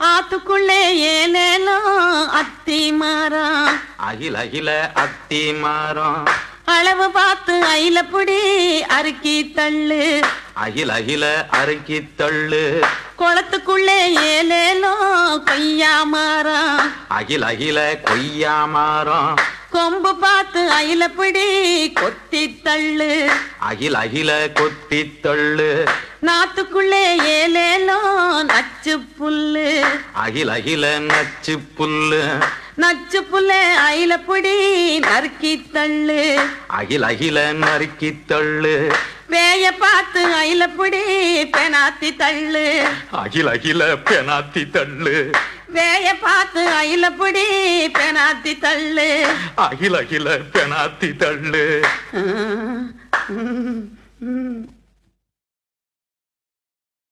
ஆத்துக்குள்ளே ஏலேலோ அத்தி மரம் அகில அகில அத்தி மரம் அளவு பார்த்து அயில புடி அறுக்கி தள்ளு. அகில அகில அறுக்கி தள்ளு. குளத்துக்குள்ளே ஏலேலோ கொய்யா மரம் அகில அகில கொய்யா மரம் கொம்பு பார்த்து அயில பிடி கொத்தி தள்ளு. அகில அகில கொத்தி தள்ளு. நாத்துக்குள்ளே நச்சு புல்லு. அகில அகில நச்சு புல்லு. நச்சு புல்லே அயில பிடி நறுக்கி தள்ளு. அகில அகில நறுக்கி தள்ளு. வேய பார்த்து அயில பிடி பெனாத்தி தள்ளு. அகில அகில பெனாத்தி தள்ளு. வேய பார்த்து அயில பிடி பெனாத்தி தள்ளு. அகில அகில பெனாத்தி தள்ளு.